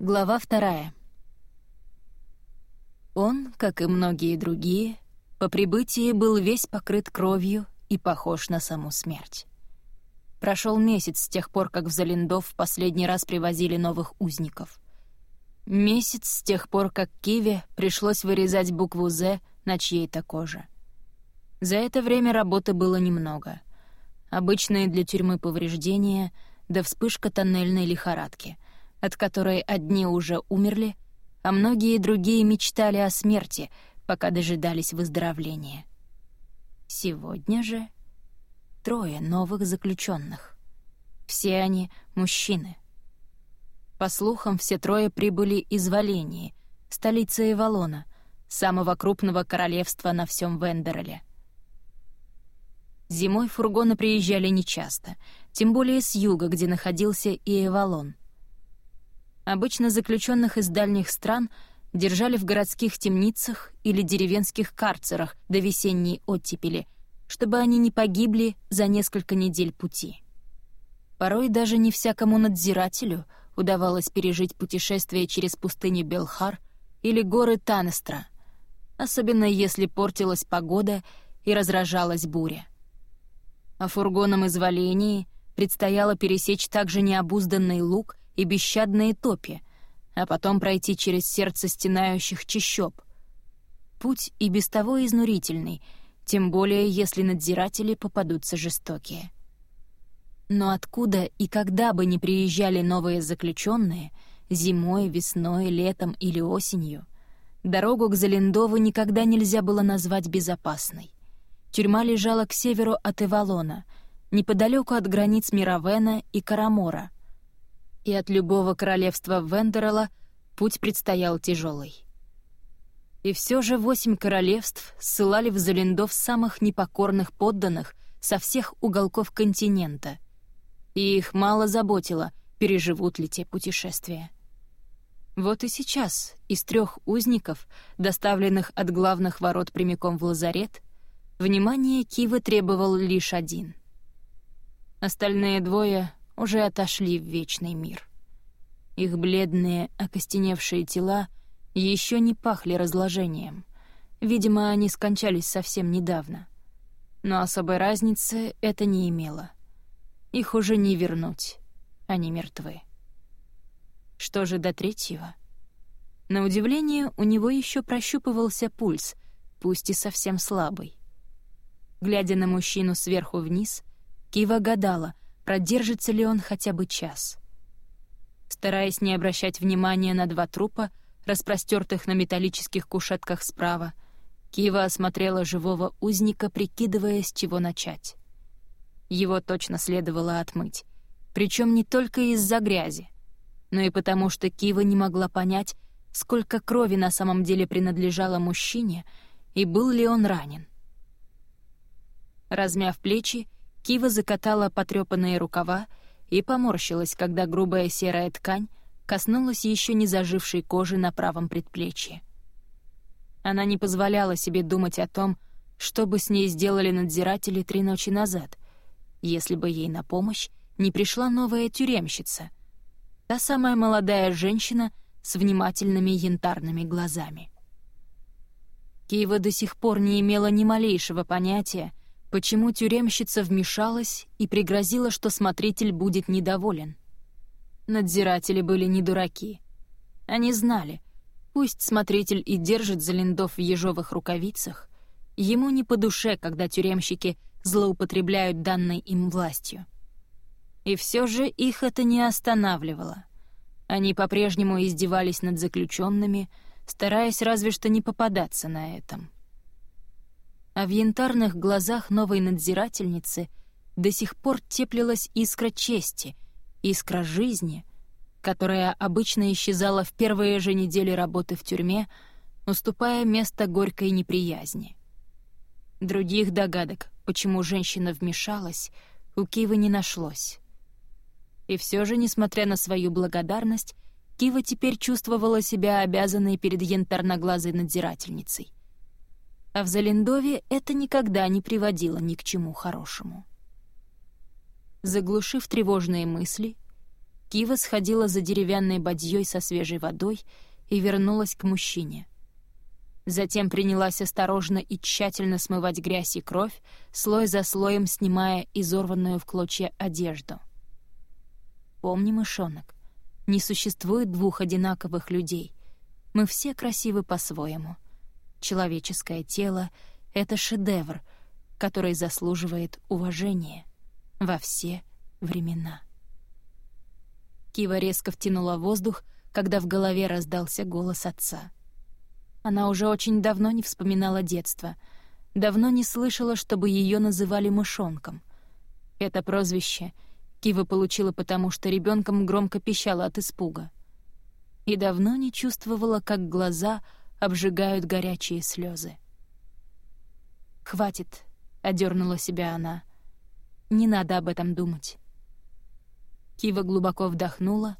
Глава вторая. Он, как и многие другие, по прибытии был весь покрыт кровью и похож на саму смерть. Прошел месяц с тех пор, как в Залиндов в последний раз привозили новых узников. Месяц с тех пор, как Киве пришлось вырезать букву «З» на чьей-то коже. За это время работы было немного. Обычные для тюрьмы повреждения да вспышка тоннельной лихорадки — от которой одни уже умерли, а многие другие мечтали о смерти, пока дожидались выздоровления. Сегодня же трое новых заключенных. Все они — мужчины. По слухам, все трое прибыли из Валении, столицы Эвалона, самого крупного королевства на всем Вендереле. Зимой фургоны приезжали нечасто, тем более с юга, где находился и Эвалон. Обычно заключенных из дальних стран держали в городских темницах или деревенских карцерах до весенней оттепели, чтобы они не погибли за несколько недель пути. Порой даже не всякому надзирателю удавалось пережить путешествие через пустыню Белхар или горы Танестра, особенно если портилась погода и разражалась буря. А фургонам из Валении предстояло пересечь также необузданный луг и бесщадные топи, а потом пройти через сердце стенающих чащоб. Путь и без того изнурительный, тем более если надзиратели попадутся жестокие. Но откуда и когда бы ни приезжали новые заключенные, зимой, весной, летом или осенью, дорогу к Залендову никогда нельзя было назвать безопасной. Тюрьма лежала к северу от Эвалона, неподалеку от границ Мировена и Карамора — и от любого королевства Вендерала путь предстоял тяжелый. И все же восемь королевств ссылали в Залиндов самых непокорных подданных со всех уголков континента, и их мало заботило, переживут ли те путешествия. Вот и сейчас из трех узников, доставленных от главных ворот прямиком в лазарет, внимание Кива требовал лишь один. Остальные двое уже отошли в вечный мир. Их бледные, окостеневшие тела еще не пахли разложением. Видимо, они скончались совсем недавно. Но особой разницы это не имело. Их уже не вернуть. Они мертвы. Что же до третьего? На удивление, у него еще прощупывался пульс, пусть и совсем слабый. Глядя на мужчину сверху вниз, Кива гадала — продержится ли он хотя бы час. Стараясь не обращать внимания на два трупа, распростертых на металлических кушетках справа, Кива осмотрела живого узника, прикидывая, с чего начать. Его точно следовало отмыть. Причем не только из-за грязи, но и потому, что Кива не могла понять, сколько крови на самом деле принадлежало мужчине и был ли он ранен. Размяв плечи, Кива закатала потрепанные рукава и поморщилась, когда грубая серая ткань коснулась еще не зажившей кожи на правом предплечье. Она не позволяла себе думать о том, что бы с ней сделали надзиратели три ночи назад, если бы ей на помощь не пришла новая тюремщица, та самая молодая женщина с внимательными янтарными глазами. Киева до сих пор не имела ни малейшего понятия, почему тюремщица вмешалась и пригрозила, что смотритель будет недоволен. Надзиратели были не дураки. Они знали, пусть смотритель и держит Залиндов в ежовых рукавицах, ему не по душе, когда тюремщики злоупотребляют данной им властью. И все же их это не останавливало. Они по-прежнему издевались над заключенными, стараясь разве что не попадаться на этом — а в янтарных глазах новой надзирательницы до сих пор теплилась искра чести, искра жизни, которая обычно исчезала в первые же недели работы в тюрьме, уступая место горькой неприязни. Других догадок, почему женщина вмешалась, у Кивы не нашлось. И все же, несмотря на свою благодарность, Кива теперь чувствовала себя обязанной перед янтарноглазой надзирательницей а в Залендове это никогда не приводило ни к чему хорошему. Заглушив тревожные мысли, Кива сходила за деревянной бадьей со свежей водой и вернулась к мужчине. Затем принялась осторожно и тщательно смывать грязь и кровь, слой за слоем снимая изорванную в клочья одежду. «Помни, мышонок, не существует двух одинаковых людей. Мы все красивы по-своему. Человеческое тело — это шедевр, который заслуживает уважения во все времена». Кива резко втянула воздух, когда в голове раздался голос отца. Она уже очень давно не вспоминала детство, давно не слышала, чтобы ее называли мышонком. Это прозвище Кива получила потому, что ребенком громко пищала от испуга. И давно не чувствовала, как глаза обжигают горячие слезы. «Хватит», — одернула себя она. «Не надо об этом думать». Кива глубоко вдохнула,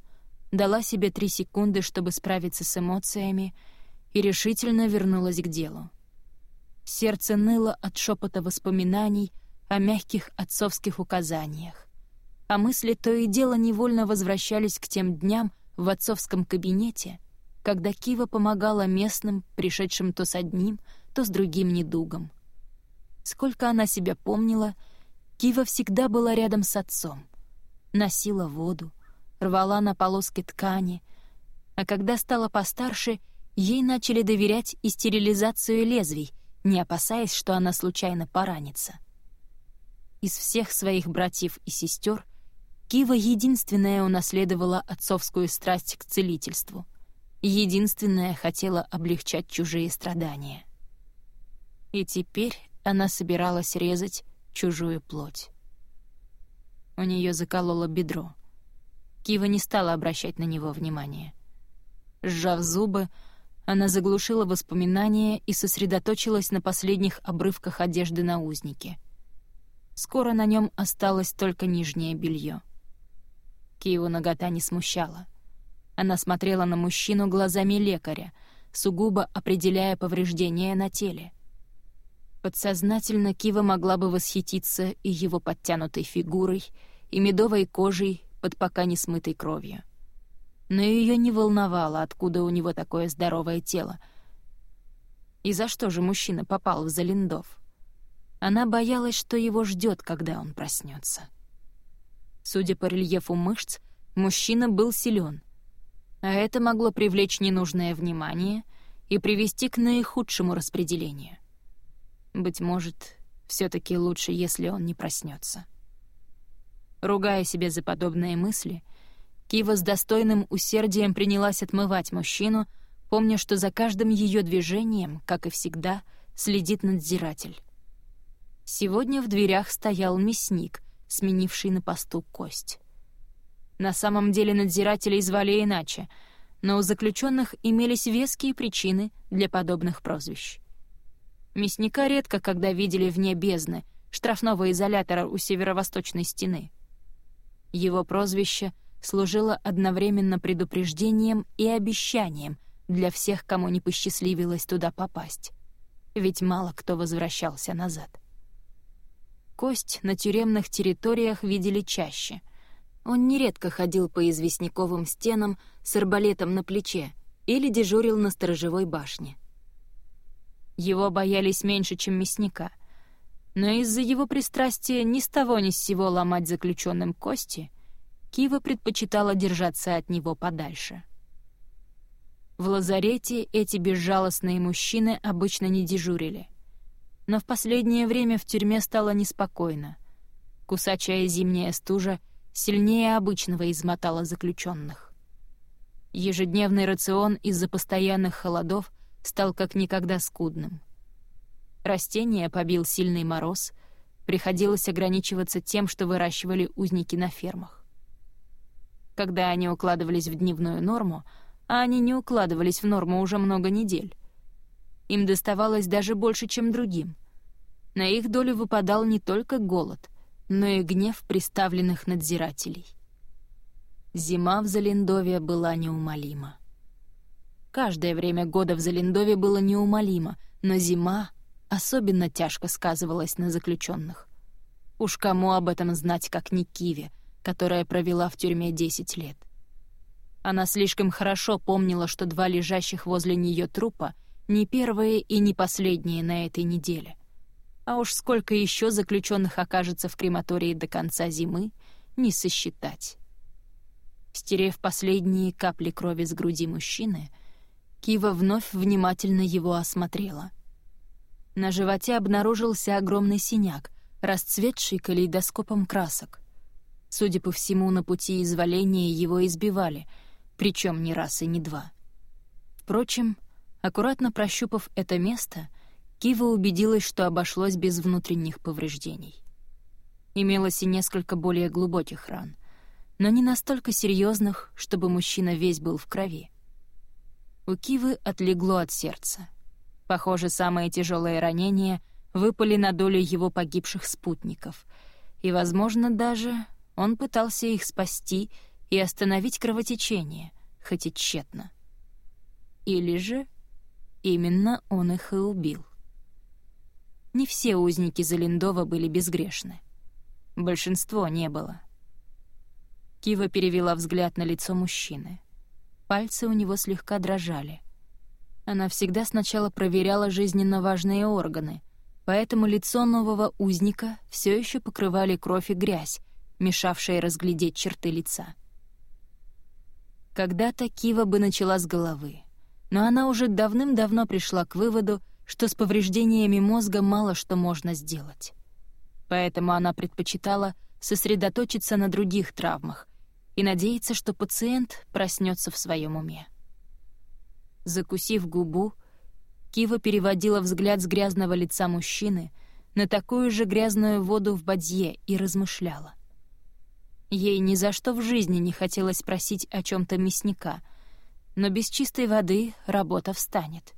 дала себе три секунды, чтобы справиться с эмоциями, и решительно вернулась к делу. Сердце ныло от шепота воспоминаний о мягких отцовских указаниях. А мысли то и дело невольно возвращались к тем дням в отцовском кабинете, когда Кива помогала местным, пришедшим то с одним, то с другим недугом. Сколько она себя помнила, Кива всегда была рядом с отцом — носила воду, рвала на полоски ткани, а когда стала постарше, ей начали доверять и стерилизацию лезвий, не опасаясь, что она случайно поранится. Из всех своих братьев и сестер Кива единственная унаследовала отцовскую страсть к целительству. Единственная хотела облегчать чужие страдания. И теперь она собиралась резать чужую плоть. У нее закололо бедро. Кива не стала обращать на него внимания. Сжав зубы, она заглушила воспоминания и сосредоточилась на последних обрывках одежды на узнике. Скоро на нем осталось только нижнее белье. Киеву нагота не смущала. Она смотрела на мужчину глазами лекаря, сугубо определяя повреждения на теле. Подсознательно Кива могла бы восхититься и его подтянутой фигурой, и медовой кожей под пока не смытой кровью. Но ее не волновало, откуда у него такое здоровое тело. И за что же мужчина попал в Залиндов? Она боялась, что его ждет, когда он проснется. Судя по рельефу мышц, мужчина был силен, а это могло привлечь ненужное внимание и привести к наихудшему распределению. Быть может, все таки лучше, если он не проснется. Ругая себя за подобные мысли, Кива с достойным усердием принялась отмывать мужчину, помня, что за каждым ее движением, как и всегда, следит надзиратель. Сегодня в дверях стоял мясник, сменивший на посту кость. На самом деле надзирателей звали иначе, но у заключенных имелись веские причины для подобных прозвищ. Мясника редко когда видели вне бездны, штрафного изолятора у северо-восточной стены — его прозвище служило одновременно предупреждением и обещанием для всех, кому не посчастливилось туда попасть. Ведь мало кто возвращался назад. Кость на тюремных территориях видели чаще. Он нередко ходил по известняковым стенам с арбалетом на плече или дежурил на сторожевой башне. Его боялись меньше, чем мясника — но из-за его пристрастия ни с того ни с сего ломать заключенным кости, Кива предпочитала держаться от него подальше. В лазарете эти безжалостные мужчины обычно не дежурили. Но в последнее время в тюрьме стало неспокойно. Кусачая зимняя стужа сильнее обычного измотала заключенных. Ежедневный рацион из-за постоянных холодов стал как никогда скудным — Растения побил сильный мороз, приходилось ограничиваться тем, что выращивали узники на фермах. Когда они укладывались в дневную норму, а они не укладывались в норму уже много недель, им доставалось даже больше, чем другим. На их долю выпадал не только голод, но и гнев приставленных надзирателей. Зима в Залиндове была неумолима. Каждое время года в Залиндове было неумолимо, но зима особенно тяжко сказывалось на заключенных. Уж кому об этом знать, как не Киве, которая провела в тюрьме 10 лет. Она слишком хорошо помнила, что два лежащих возле нее трупа не первые и не последние на этой неделе. А уж сколько еще заключенных окажется в крематории до конца зимы, не сосчитать. Стерев последние капли крови с груди мужчины, Кива вновь внимательно его осмотрела. На животе обнаружился огромный синяк, расцветший калейдоскопом красок. Судя по всему, на пути изваления его избивали, причем не раз и не два. Впрочем, аккуратно прощупав это место, Кива убедилась, что обошлось без внутренних повреждений. Имелось и несколько более глубоких ран, но не настолько серьезных, чтобы мужчина весь был в крови. У Кивы отлегло от сердца. Похоже, самые тяжелые ранения выпали на долю его погибших спутников, и, возможно, даже он пытался их спасти и остановить кровотечение, хоть и тщетно. Или же именно он их и убил. Не все узники Залиндова были безгрешны. Большинство не было. Кива перевела взгляд на лицо мужчины. Пальцы у него слегка дрожали. Она всегда сначала проверяла жизненно важные органы, поэтому лицо нового узника все еще покрывали кровь и грязь, мешавшие разглядеть черты лица. Когда-то Кива бы начала с головы, но она уже давным-давно пришла к выводу, что с повреждениями мозга мало что можно сделать. Поэтому она предпочитала сосредоточиться на других травмах и надеяться, что пациент проснется в своем уме. Закусив губу, Кива переводила взгляд с грязного лица мужчины на такую же грязную воду в бадье и размышляла. Ей ни за что в жизни не хотелось просить о чем то мясника, но без чистой воды работа встанет.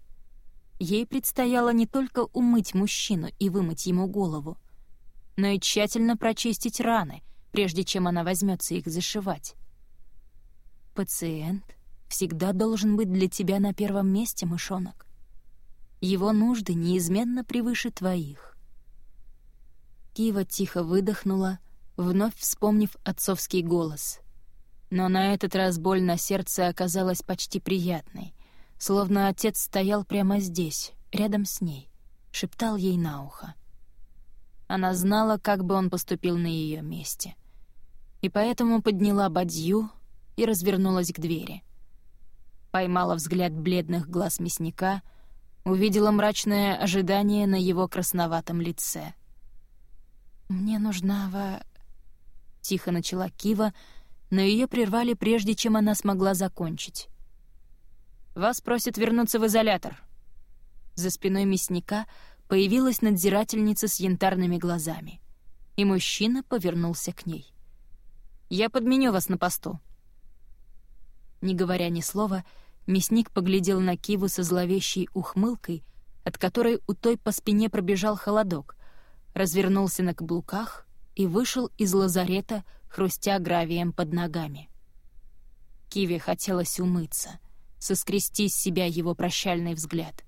Ей предстояло не только умыть мужчину и вымыть ему голову, но и тщательно прочистить раны, прежде чем она возьмется их зашивать. Пациент всегда должен быть для тебя на первом месте, мышонок. Его нужды неизменно превыше твоих. Кива тихо выдохнула, вновь вспомнив отцовский голос. Но на этот раз боль на сердце оказалась почти приятной, словно отец стоял прямо здесь, рядом с ней, шептал ей на ухо. Она знала, как бы он поступил на ее месте. И поэтому подняла бадью и развернулась к двери. Поймала взгляд бледных глаз мясника — увидела мрачное ожидание на его красноватом лице. «Мне нужна во...» — тихо начала Кива, но ее прервали прежде, чем она смогла закончить. «Вас просят вернуться в изолятор». За спиной мясника появилась надзирательница с янтарными глазами, и мужчина повернулся к ней. «Я подменю вас на посту». Не говоря ни слова, Мясник поглядел на Киву со зловещей ухмылкой, от которой у той по спине пробежал холодок, развернулся на каблуках и вышел из лазарета, хрустя гравием под ногами. Киве хотелось умыться, соскрести с себя его прощальный взгляд.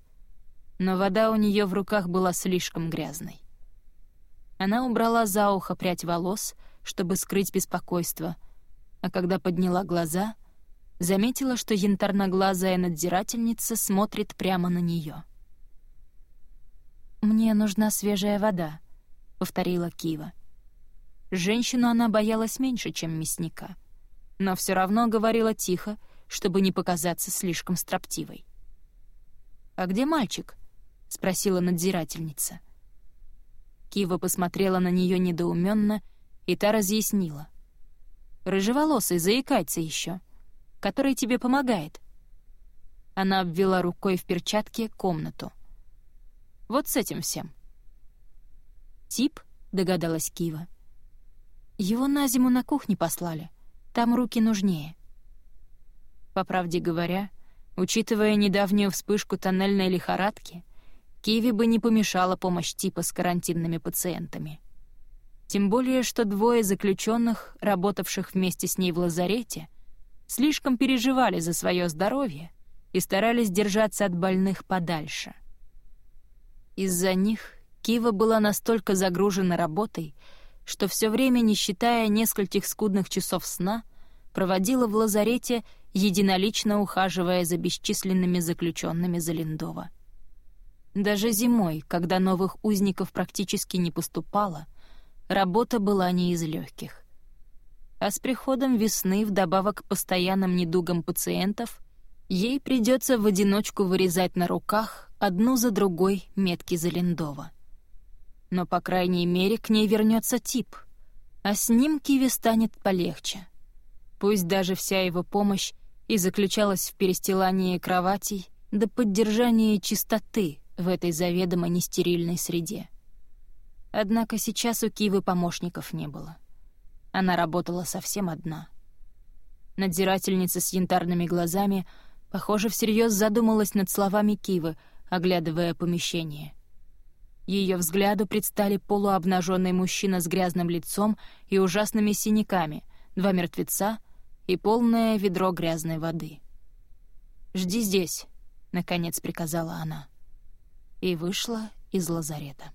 Но вода у нее в руках была слишком грязной. Она убрала за ухо прядь волос, чтобы скрыть беспокойство, а когда подняла глаза — заметила, что янтарноглазая надзирательница смотрит прямо на нее. «Мне нужна свежая вода», — повторила Кива. Женщину она боялась меньше, чем мясника, но все равно говорила тихо, чтобы не показаться слишком строптивой. «А где мальчик?» — спросила надзирательница. Кива посмотрела на нее недоуменно, и та разъяснила. «Рыжеволосый, заикается еще который тебе помогает». Она обвела рукой в перчатке комнату. «Вот с этим всем». «Тип?» — догадалась Кива. «Его на зиму на кухне послали. Там руки нужнее». По правде говоря, учитывая недавнюю вспышку тоннельной лихорадки, Киви бы не помешала помощь типа с карантинными пациентами. Тем более, что двое заключенных, работавших вместе с ней в лазарете, слишком переживали за свое здоровье и старались держаться от больных подальше. Из-за них Кива была настолько загружена работой, что все время, не считая нескольких скудных часов сна, проводила в лазарете, единолично ухаживая за бесчисленными заключенными Залиндова. Даже зимой, когда новых узников практически не поступало, работа была не из легких. А с приходом весны, вдобавок к постоянным недугам пациентов, ей придется в одиночку вырезать на руках одну за другой метки Залиндова. Но, по крайней мере, к ней вернется тип, а с ним Киви станет полегче. Пусть даже вся его помощь и заключалась в перестилании кроватей до поддержания чистоты в этой заведомо нестерильной среде. Однако сейчас у Кивы помощников не было. Она работала совсем одна. Надзирательница с янтарными глазами, похоже, всерьез задумалась над словами Кивы, оглядывая помещение. Ее взгляду предстали полуобнаженный мужчина с грязным лицом и ужасными синяками, два мертвеца и полное ведро грязной воды. «Жди здесь», — наконец приказала она. И вышла из лазарета.